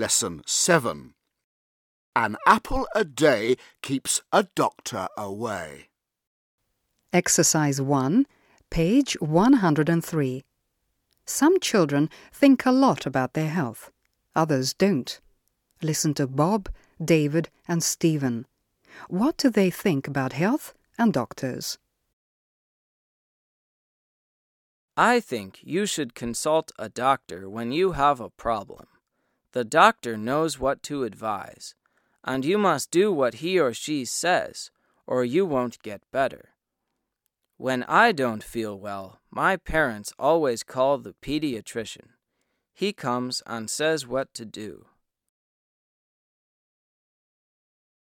Lesson 7. An apple a day keeps a doctor away. Exercise 1, page 103. Some children think a lot about their health, others don't. Listen to Bob, David, and Stephen. What do they think about health and doctors? I think you should consult a doctor when you have a problem. The doctor knows what to advise, and you must do what he or she says, or you won't get better. When I don't feel well, my parents always call the pediatrician. He comes and says what to do.